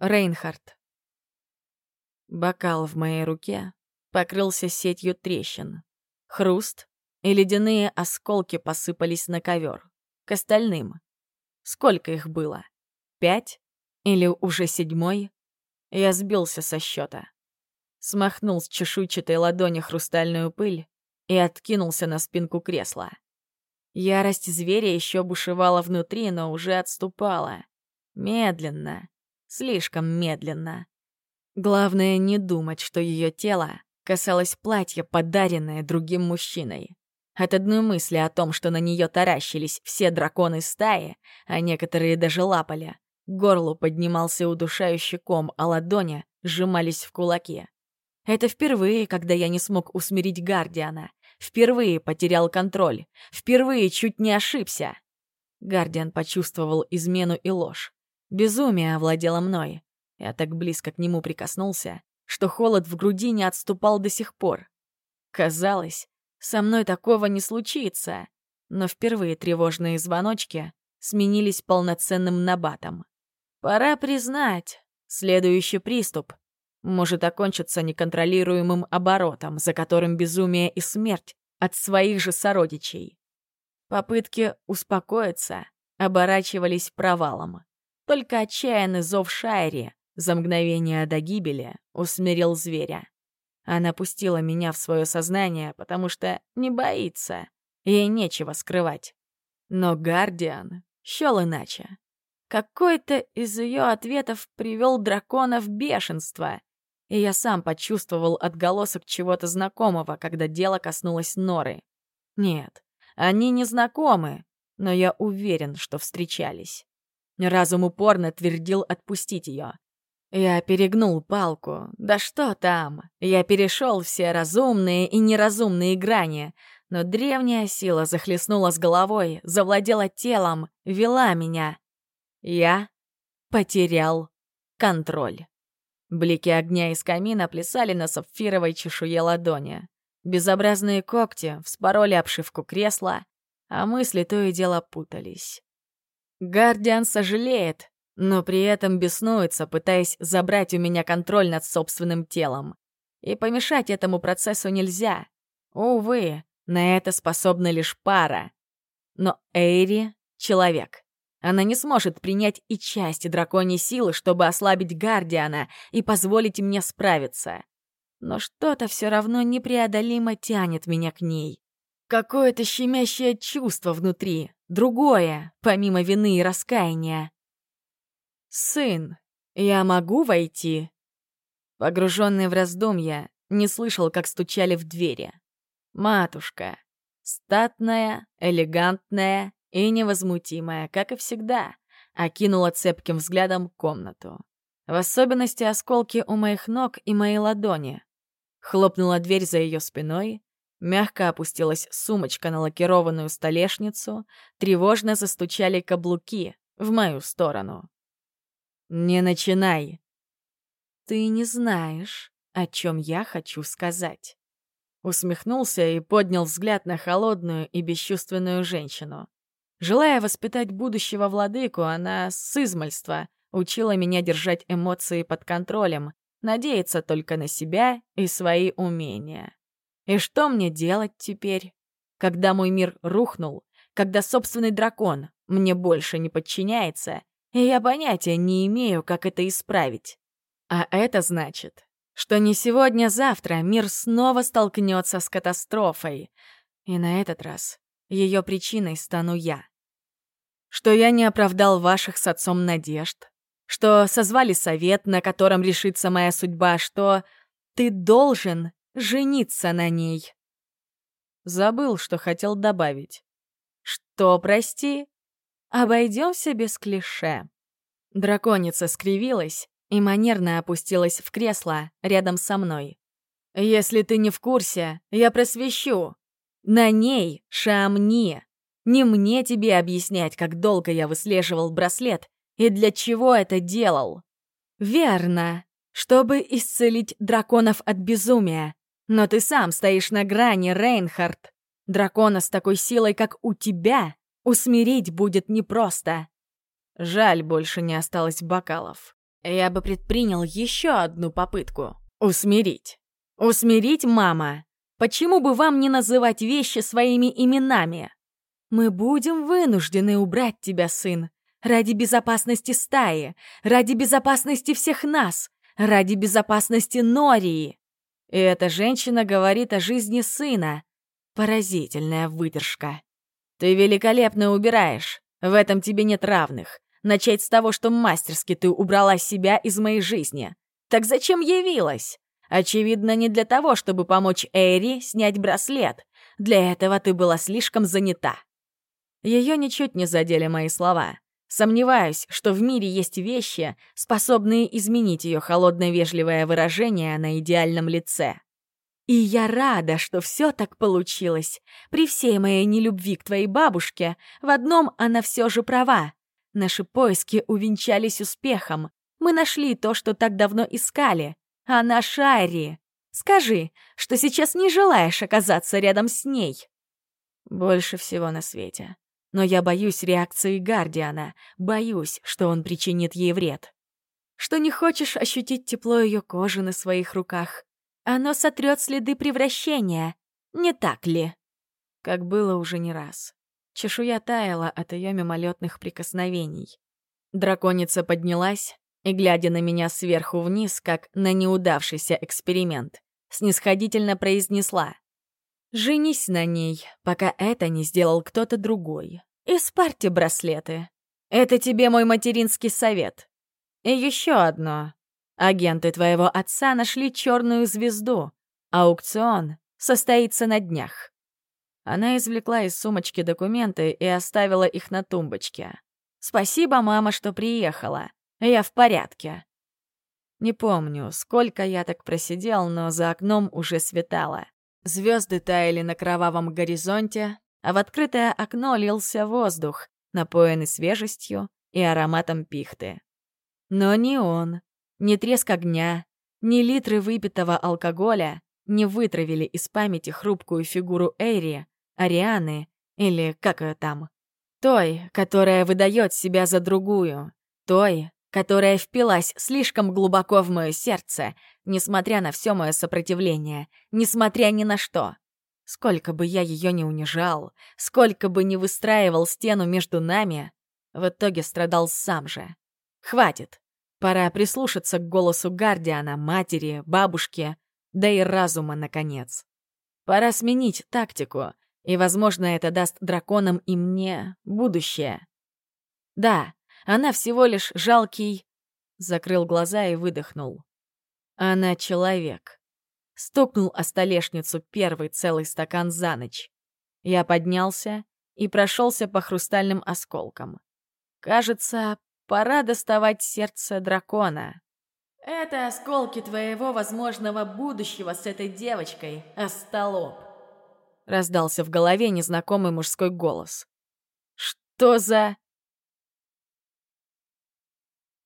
Рейнхард. Бокал в моей руке покрылся сетью трещин. Хруст и ледяные осколки посыпались на ковер. К остальным. Сколько их было? Пять? Или уже седьмой? Я сбился со счета. Смахнул с чешуйчатой ладони хрустальную пыль и откинулся на спинку кресла. Ярость зверя еще бушевала внутри, но уже отступала. Медленно. Слишком медленно. Главное не думать, что ее тело касалось платья, подаренное другим мужчиной. От одной мысли о том, что на нее таращились все драконы стаи, а некоторые даже лапали, горлу поднимался удушающий ком, а ладони сжимались в кулаки. Это впервые, когда я не смог усмирить Гардиана. Впервые потерял контроль. Впервые чуть не ошибся. Гардиан почувствовал измену и ложь. Безумие овладело мной. Я так близко к нему прикоснулся, что холод в груди не отступал до сих пор. Казалось, со мной такого не случится, но впервые тревожные звоночки сменились полноценным набатом. Пора признать, следующий приступ может окончиться неконтролируемым оборотом, за которым безумие и смерть от своих же сородичей. Попытки успокоиться оборачивались провалом. Только отчаянный зов Шайри за мгновение до гибели усмирил зверя. Она пустила меня в свое сознание, потому что не боится, ей нечего скрывать. Но Гардиан счел иначе. Какой-то из ее ответов привел дракона в бешенство, и я сам почувствовал отголосок чего-то знакомого, когда дело коснулось Норы. Нет, они не знакомы, но я уверен, что встречались. Разум упорно твердил отпустить ее. Я перегнул палку. Да что там? Я перешел все разумные и неразумные грани, но древняя сила захлестнула с головой, завладела телом, вела меня. Я потерял контроль. Блики огня из камина плясали на сапфировой чешуе ладони. Безобразные когти вспороли обшивку кресла, а мысли то и дело путались. Гардиан сожалеет, но при этом беснуется, пытаясь забрать у меня контроль над собственным телом. И помешать этому процессу нельзя. Увы, на это способна лишь пара. Но Эйри — человек. Она не сможет принять и части драконьей силы, чтобы ослабить Гардиана и позволить мне справиться. Но что-то все равно непреодолимо тянет меня к ней. Какое-то щемящее чувство внутри, другое, помимо вины и раскаяния. «Сын, я могу войти?» Погруженный в раздумья, не слышал, как стучали в двери. Матушка. Статная, элегантная и невозмутимая, как и всегда, окинула цепким взглядом комнату. В особенности осколки у моих ног и моей ладони. Хлопнула дверь за ее спиной, мягко опустилась сумочка на лакированную столешницу, тревожно застучали каблуки в мою сторону. «Не начинай!» «Ты не знаешь, о чем я хочу сказать». Усмехнулся и поднял взгляд на холодную и бесчувственную женщину. Желая воспитать будущего владыку, она с измальства учила меня держать эмоции под контролем, надеяться только на себя и свои умения. И что мне делать теперь? Когда мой мир рухнул, когда собственный дракон мне больше не подчиняется, и я понятия не имею, как это исправить. А это значит, что не сегодня-завтра мир снова столкнется с катастрофой, и на этот раз ее причиной стану я. Что я не оправдал ваших с отцом надежд, что созвали совет, на котором решится моя судьба, что ты должен жениться на ней. Забыл, что хотел добавить. Что, прости? Обойдемся без клише. Драконица скривилась и манерно опустилась в кресло рядом со мной. «Если ты не в курсе, я просвещу. На ней Шамни. Не мне тебе объяснять, как долго я выслеживал браслет и для чего это делал». «Верно. Чтобы исцелить драконов от безумия. Но ты сам стоишь на грани, Рейнхард. Дракона с такой силой, как у тебя, Усмирить будет непросто. Жаль, больше не осталось бокалов. Я бы предпринял еще одну попытку. Усмирить. Усмирить, мама. Почему бы вам не называть вещи своими именами? Мы будем вынуждены убрать тебя, сын, ради безопасности стаи, ради безопасности всех нас, ради безопасности Нории. И эта женщина говорит о жизни сына. Поразительная выдержка. Ты великолепно убираешь. В этом тебе нет равных. Начать с того, что мастерски ты убрала себя из моей жизни. Так зачем явилась? Очевидно, не для того, чтобы помочь Эйри снять браслет. Для этого ты была слишком занята. Ее ничуть не задели мои слова. Сомневаюсь, что в мире есть вещи, способные изменить ее холодно-вежливое выражение на идеальном лице. И я рада, что все так получилось. При всей моей нелюбви к твоей бабушке, в одном она все же права. Наши поиски увенчались успехом. Мы нашли то, что так давно искали. А на Шайри. Скажи, что сейчас не желаешь оказаться рядом с ней. Больше всего на свете. Но я боюсь реакции Гардиана, боюсь, что он причинит ей вред. Что не хочешь ощутить тепло ее кожи на своих руках. Оно сотрет следы превращения, не так ли? Как было уже не раз. Чешуя таяла от ее мимолетных прикосновений. Драконица поднялась и, глядя на меня сверху вниз, как на неудавшийся эксперимент, снисходительно произнесла — Женись на ней, пока это не сделал кто-то другой. Испарьте браслеты. Это тебе мой материнский совет. И еще одно. Агенты твоего отца нашли черную звезду. Аукцион состоится на днях. Она извлекла из сумочки документы и оставила их на тумбочке. «Спасибо, мама, что приехала. Я в порядке». Не помню, сколько я так просидел, но за окном уже светало. Звезды таяли на кровавом горизонте, а в открытое окно лился воздух, напоенный свежестью и ароматом пихты. Но ни он, ни треск огня, ни литры выпитого алкоголя не вытравили из памяти хрупкую фигуру Эйри, Арианы или как ее там. Той, которая выдает себя за другую. Той, которая впилась слишком глубоко в мое сердце, несмотря на все мое сопротивление, несмотря ни на что. Сколько бы я ее не унижал, сколько бы не выстраивал стену между нами, в итоге страдал сам же. Хватит. Пора прислушаться к голосу Гардиана, матери, бабушки, да и разума, наконец. Пора сменить тактику, и, возможно, это даст драконам и мне будущее. Да, она всего лишь жалкий... Закрыл глаза и выдохнул. Она человек. Стукнул о столешницу первый целый стакан за ночь. Я поднялся и прошелся по хрустальным осколкам. Кажется, пора доставать сердце дракона. «Это осколки твоего возможного будущего с этой девочкой, остолоп!» Раздался в голове незнакомый мужской голос. «Что за...»